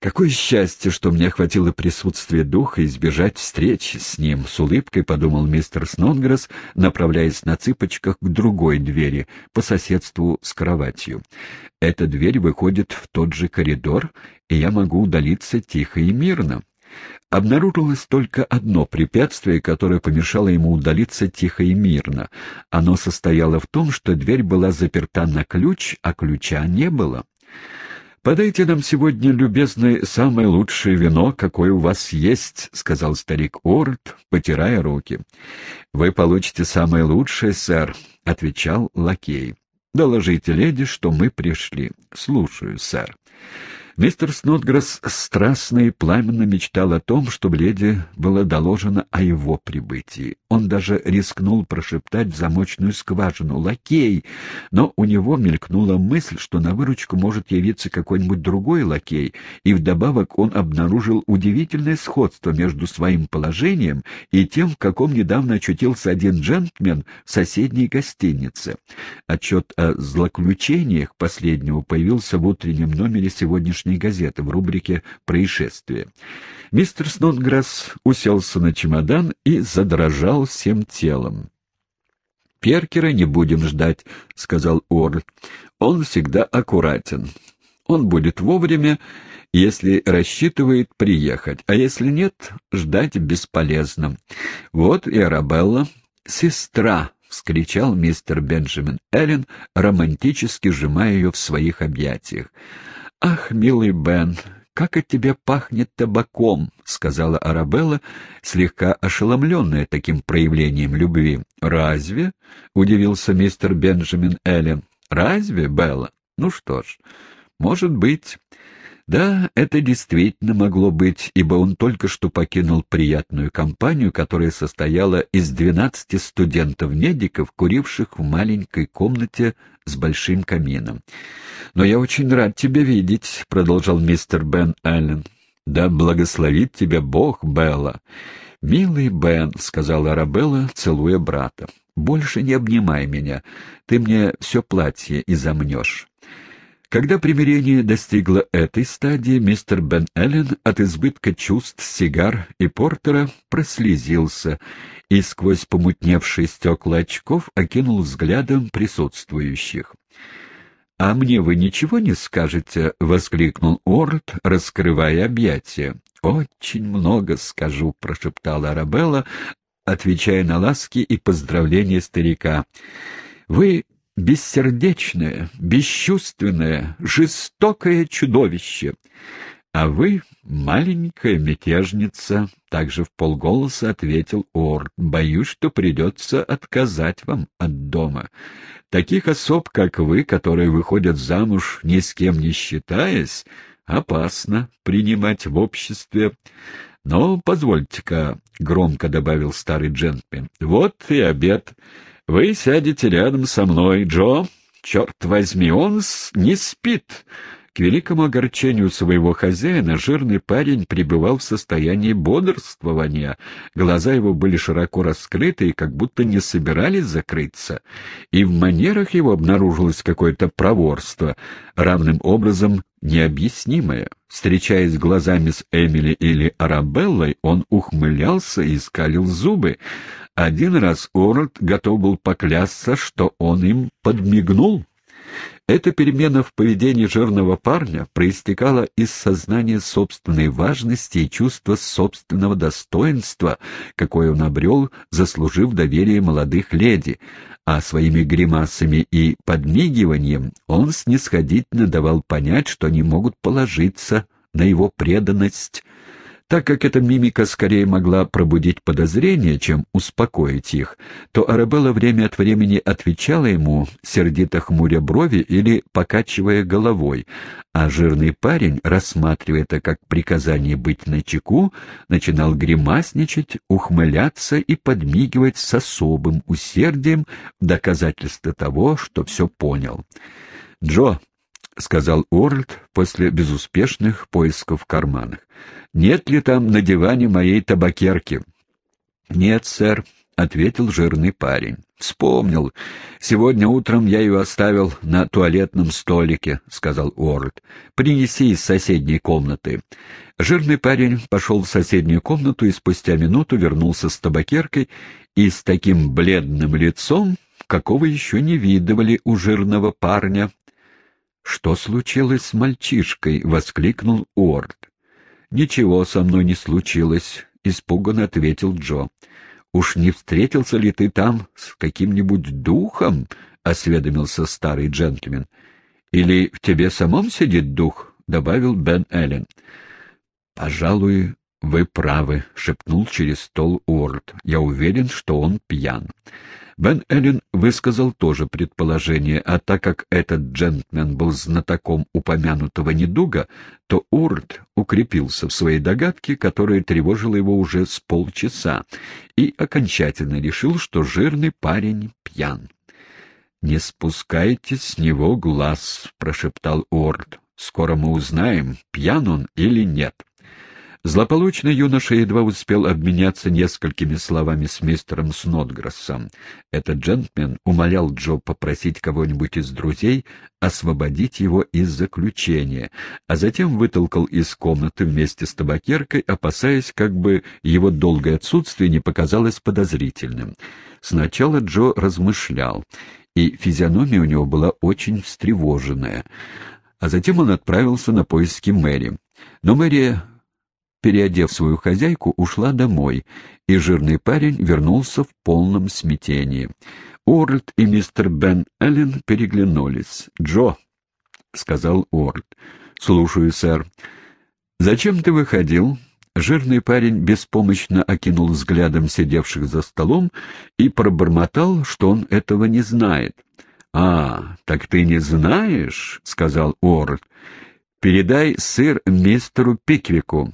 Какое счастье, что мне хватило присутствия духа избежать встречи с ним, — с улыбкой подумал мистер Снотгресс, направляясь на цыпочках к другой двери, по соседству с кроватью. Эта дверь выходит в тот же коридор, и я могу удалиться тихо и мирно. Обнаружилось только одно препятствие, которое помешало ему удалиться тихо и мирно. Оно состояло в том, что дверь была заперта на ключ, а ключа не было. «Подайте нам сегодня, любезный, самое лучшее вино, какое у вас есть», — сказал старик Уорд, потирая руки. «Вы получите самое лучшее, сэр», — отвечал лакей. «Доложите леди, что мы пришли. Слушаю, сэр». Мистер Снотгресс страстно и пламенно мечтал о том, чтобы леди было доложено о его прибытии. Он даже рискнул прошептать в замочную скважину «Лакей!», но у него мелькнула мысль, что на выручку может явиться какой-нибудь другой лакей, и вдобавок он обнаружил удивительное сходство между своим положением и тем, в каком недавно очутился один джентльмен в соседней гостинице. Отчет о злоключениях последнего появился в утреннем номере сегодняшнего сегодняшней газеты в рубрике «Происшествия». Мистер Снотграсс уселся на чемодан и задрожал всем телом. «Перкера не будем ждать», — сказал Уорд. «Он всегда аккуратен. Он будет вовремя, если рассчитывает приехать, а если нет, ждать бесполезно. Вот и Арабелла, сестра». — вскричал мистер Бенджамин Эллен, романтически сжимая ее в своих объятиях. «Ах, милый Бен, как от тебя пахнет табаком!» — сказала Арабелла, слегка ошеломленная таким проявлением любви. «Разве?» — удивился мистер Бенджамин Эллен. «Разве, Белла? Ну что ж, может быть...» Да, это действительно могло быть, ибо он только что покинул приятную компанию, которая состояла из двенадцати студентов-медиков, куривших в маленькой комнате с большим камином. «Но я очень рад тебя видеть», — продолжал мистер Бен Аллен. «Да благословит тебя Бог, Белла». «Милый Бен», — сказала Арабелла, целуя брата, — «больше не обнимай меня. Ты мне все платье изомнешь». Когда примирение достигло этой стадии, мистер Бен Эллен от избытка чувств сигар и портера прослезился и сквозь помутневшие стекла очков окинул взглядом присутствующих. «А мне вы ничего не скажете?» — воскликнул Уорд, раскрывая объятия. «Очень много скажу», — прошептала Арабелла, отвечая на ласки и поздравления старика. «Вы бессердечное, бесчувственное, жестокое чудовище. А вы — маленькая мятежница, — также в полголоса ответил Орд. Боюсь, что придется отказать вам от дома. Таких особ, как вы, которые выходят замуж ни с кем не считаясь, опасно принимать в обществе. Но позвольте-ка, — громко добавил старый джентльмен, — вот и обед. Вы сядете рядом со мной, Джо. Черт возьми, он не спит. К великому огорчению своего хозяина жирный парень пребывал в состоянии бодрствования. Глаза его были широко раскрыты и как будто не собирались закрыться. И в манерах его обнаружилось какое-то проворство, равным образом необъяснимое. Встречаясь глазами с Эмили или Арабеллой, он ухмылялся и скалил зубы. Один раз Орд готов был поклясться, что он им подмигнул. Эта перемена в поведении жирного парня проистекала из сознания собственной важности и чувства собственного достоинства, какое он обрел, заслужив доверие молодых леди, а своими гримасами и подмигиванием он снисходительно давал понять, что они могут положиться на его преданность, так как эта мимика скорее могла пробудить подозрения, чем успокоить их, то Арабелла время от времени отвечала ему, сердито хмуря брови или покачивая головой, а жирный парень, рассматривая это как приказание быть начеку, начинал гримасничать, ухмыляться и подмигивать с особым усердием в доказательство того, что все понял. «Джо, — сказал Уорльд после безуспешных поисков в карманах. — Нет ли там на диване моей табакерки? — Нет, сэр, ответил жирный парень. «Вспомнил. Сегодня утром я ее оставил на туалетном столике», — сказал Уорд. «Принеси из соседней комнаты». Жирный парень пошел в соседнюю комнату и спустя минуту вернулся с табакеркой и с таким бледным лицом, какого еще не видывали у жирного парня. «Что случилось с мальчишкой?» — воскликнул Уорд. «Ничего со мной не случилось», — испуганно ответил Джо. «Уж не встретился ли ты там с каким-нибудь духом?» — осведомился старый джентльмен. «Или в тебе самом сидит дух?» — добавил Бен Эллен. «Пожалуй, вы правы», — шепнул через стол Уорд. «Я уверен, что он пьян». Бен Эллен высказал тоже предположение, а так как этот джентльмен был знатоком упомянутого недуга, то Урт укрепился в своей догадке, которая тревожила его уже с полчаса, и окончательно решил, что жирный парень пьян. «Не спускайте с него глаз», — прошептал Уорд. «Скоро мы узнаем, пьян он или нет». Злополучный юноша едва успел обменяться несколькими словами с мистером Снотграссом. Этот джентльмен умолял Джо попросить кого-нибудь из друзей освободить его из заключения, а затем вытолкал из комнаты вместе с табакеркой, опасаясь, как бы его долгое отсутствие не показалось подозрительным. Сначала Джо размышлял, и физиономия у него была очень встревоженная. А затем он отправился на поиски Мэри. Но Мэри переодев свою хозяйку, ушла домой, и жирный парень вернулся в полном смятении. Уорлд и мистер Бен Эллен переглянулись. «Джо», — сказал Уорлд. «Слушаю, сэр». «Зачем ты выходил?» Жирный парень беспомощно окинул взглядом сидевших за столом и пробормотал, что он этого не знает. «А, так ты не знаешь?» — сказал Уорлд. Передай сыр мистеру Пиквику».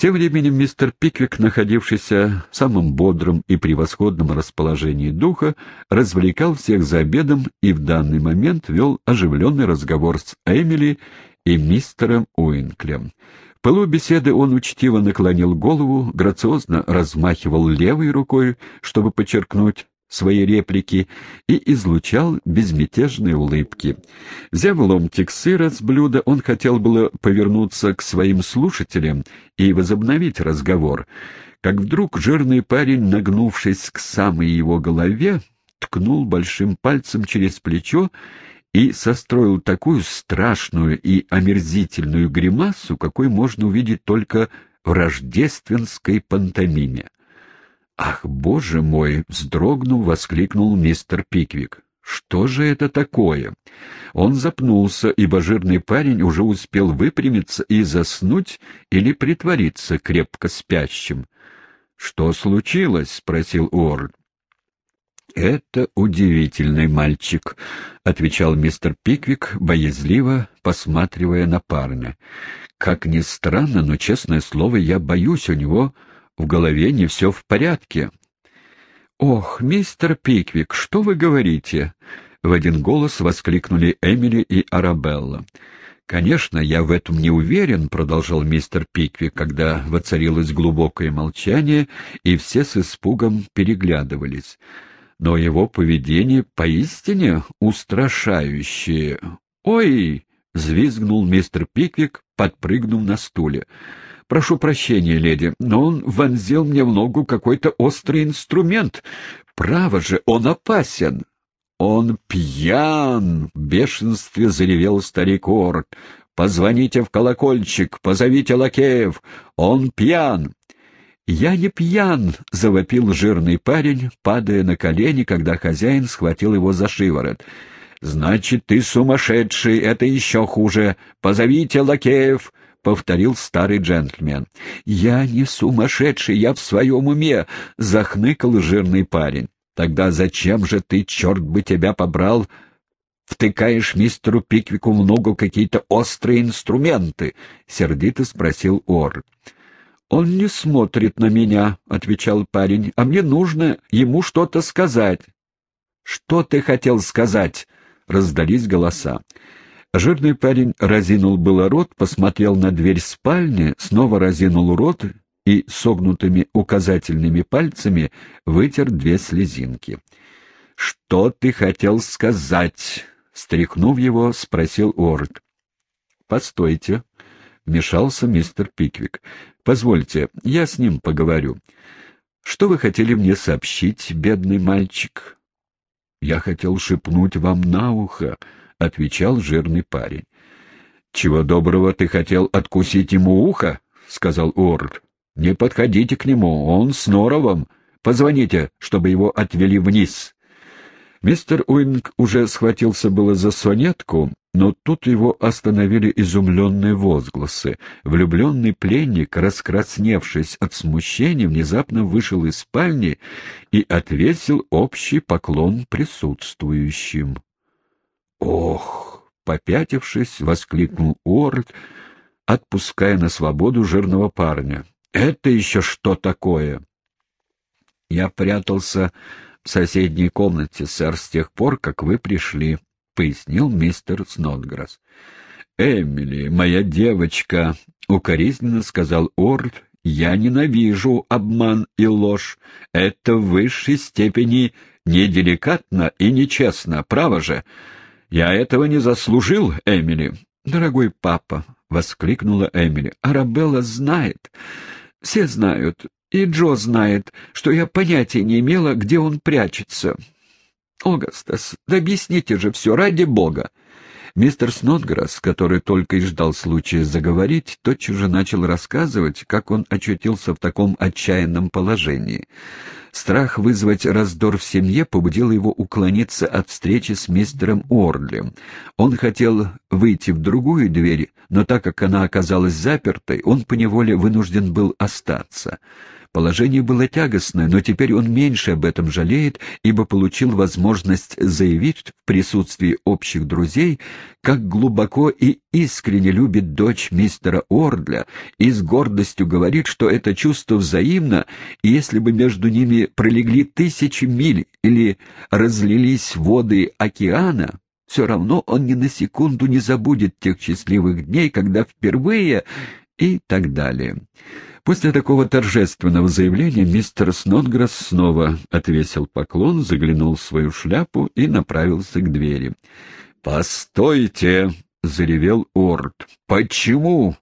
Тем временем мистер Пиквик, находившийся в самом бодром и превосходном расположении духа, развлекал всех за обедом и в данный момент вел оживленный разговор с Эмили и мистером Уинклем. В пылу беседы он учтиво наклонил голову, грациозно размахивал левой рукой, чтобы подчеркнуть свои реплики и излучал безмятежные улыбки. Взяв ломтик сыра с блюда, он хотел было повернуться к своим слушателям и возобновить разговор, как вдруг жирный парень, нагнувшись к самой его голове, ткнул большим пальцем через плечо и состроил такую страшную и омерзительную гримасу, какой можно увидеть только в рождественской пантомиме. «Ах, боже мой!» — вздрогнув, воскликнул мистер Пиквик. «Что же это такое?» Он запнулся, ибо жирный парень уже успел выпрямиться и заснуть или притвориться крепко спящим. «Что случилось?» — спросил Уорд. «Это удивительный мальчик», — отвечал мистер Пиквик, боязливо посматривая на парня. «Как ни странно, но, честное слово, я боюсь у него в голове не все в порядке. «Ох, мистер Пиквик, что вы говорите?» — в один голос воскликнули Эмили и Арабелла. «Конечно, я в этом не уверен», — продолжал мистер Пиквик, когда воцарилось глубокое молчание, и все с испугом переглядывались. «Но его поведение поистине устрашающее». «Ой!» — взвизгнул мистер Пиквик, подпрыгнув на стуле. «Прошу прощения, леди, но он вонзил мне в ногу какой-то острый инструмент. Право же, он опасен!» «Он пьян!» — в бешенстве заревел старик Орд. «Позвоните в колокольчик, позовите лакеев! Он пьян!» «Я не пьян!» — завопил жирный парень, падая на колени, когда хозяин схватил его за шиворот. «Значит, ты сумасшедший, это еще хуже! Позовите лакеев!» — повторил старый джентльмен. «Я не сумасшедший, я в своем уме!» — захныкал жирный парень. «Тогда зачем же ты, черт бы тебя побрал, втыкаешь мистеру Пиквику в ногу какие-то острые инструменты?» — сердито спросил Ор. «Он не смотрит на меня», — отвечал парень, — «а мне нужно ему что-то сказать». «Что ты хотел сказать?» — раздались голоса. Жирный парень разинул было рот, посмотрел на дверь спальни, снова разинул рот и согнутыми указательными пальцами вытер две слезинки. «Что ты хотел сказать?» — стряхнув его, спросил Уорд. «Постойте», — вмешался мистер Пиквик. «Позвольте, я с ним поговорю. Что вы хотели мне сообщить, бедный мальчик?» «Я хотел шепнуть вам на ухо», — отвечал жирный парень. «Чего доброго ты хотел откусить ему ухо?» — сказал Уорд. «Не подходите к нему, он с норовом. Позвоните, чтобы его отвели вниз». Мистер Уинг уже схватился было за сонетку, но тут его остановили изумленные возгласы. Влюбленный пленник, раскрасневшись от смущения, внезапно вышел из спальни и отвесил общий поклон присутствующим. «Ох!» — попятившись, воскликнул Уорлд, отпуская на свободу жирного парня. «Это еще что такое?» Я прятался в соседней комнате, сэр, с тех пор, как вы пришли», — пояснил мистер Снотграсс. «Эмили, моя девочка», — укоризненно сказал Орд, — «я ненавижу обман и ложь. Это в высшей степени неделикатно и нечестно, право же. Я этого не заслужил, Эмили». «Дорогой папа», — воскликнула Эмили, — «Арабелла знает. Все знают. И Джо знает, что я понятия не имела, где он прячется. Огастас, да объясните же все, ради бога. Мистер Снотграсс, который только и ждал случая заговорить, тотчас же начал рассказывать, как он очутился в таком отчаянном положении. Страх вызвать раздор в семье побудил его уклониться от встречи с мистером Уорли. Он хотел выйти в другую дверь, но так как она оказалась запертой, он поневоле вынужден был остаться. Положение было тягостное, но теперь он меньше об этом жалеет, ибо получил возможность заявить в присутствии общих друзей, как глубоко и искренне любит дочь мистера Ордля, и с гордостью говорит, что это чувство взаимно, и если бы между ними пролегли тысячи миль или разлились воды океана, все равно он ни на секунду не забудет тех счастливых дней, когда впервые и так далее. После такого торжественного заявления мистер Снотгресс снова отвесил поклон, заглянул в свою шляпу и направился к двери. «Постойте!» — заревел Орд. «Почему?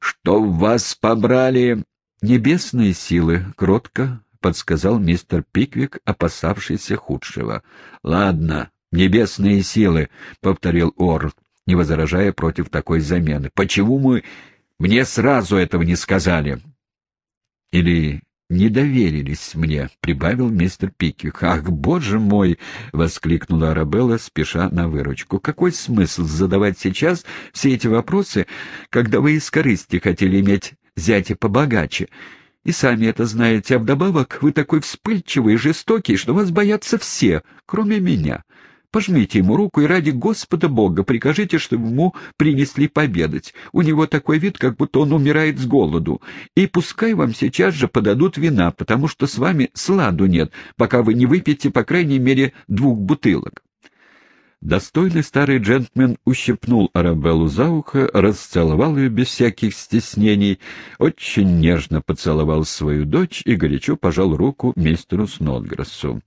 Что вас побрали?» «Небесные силы», — кротко подсказал мистер Пиквик, опасавшийся худшего. «Ладно, небесные силы», — повторил Орд, не возражая против такой замены. «Почему мы мне сразу этого не сказали?» Или не доверились мне, — прибавил мистер Пиквик. — Ах, боже мой! — воскликнула Арабелла, спеша на выручку. — Какой смысл задавать сейчас все эти вопросы, когда вы из корысти хотели иметь зятя побогаче? И сами это знаете, а вдобавок вы такой вспыльчивый и жестокий, что вас боятся все, кроме меня. Пожмите ему руку и ради Господа Бога прикажите, чтобы ему принесли победать. У него такой вид, как будто он умирает с голоду. И пускай вам сейчас же подадут вина, потому что с вами сладу нет, пока вы не выпьете по крайней мере двух бутылок. Достойный старый джентльмен ущипнул Арабеллу за ухо, расцеловал ее без всяких стеснений, очень нежно поцеловал свою дочь и горячо пожал руку мистеру Снодграссу.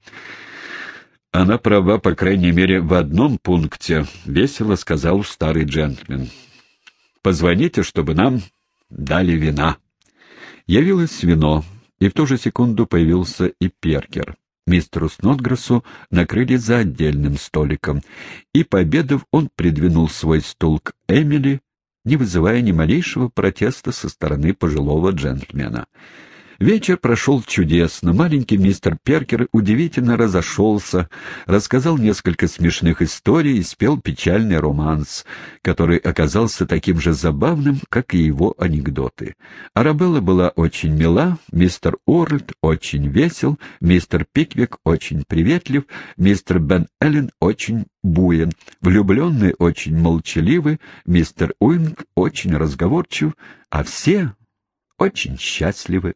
«Она права, по крайней мере, в одном пункте», — весело сказал старый джентльмен. «Позвоните, чтобы нам дали вина». Явилось вино, и в ту же секунду появился и Перкер. Мистеру Снотграссу накрыли за отдельным столиком, и, пообедав, он придвинул свой стул к Эмили, не вызывая ни малейшего протеста со стороны пожилого джентльмена. Вечер прошел чудесно. Маленький мистер Перкер удивительно разошелся, рассказал несколько смешных историй и спел печальный романс, который оказался таким же забавным, как и его анекдоты. Арабелла была очень мила, мистер Уордль очень весел, мистер Пиквик очень приветлив, мистер Бен Эллен очень буен, влюбленные очень молчаливы, мистер Уинкль очень разговорчив, а все очень счастливы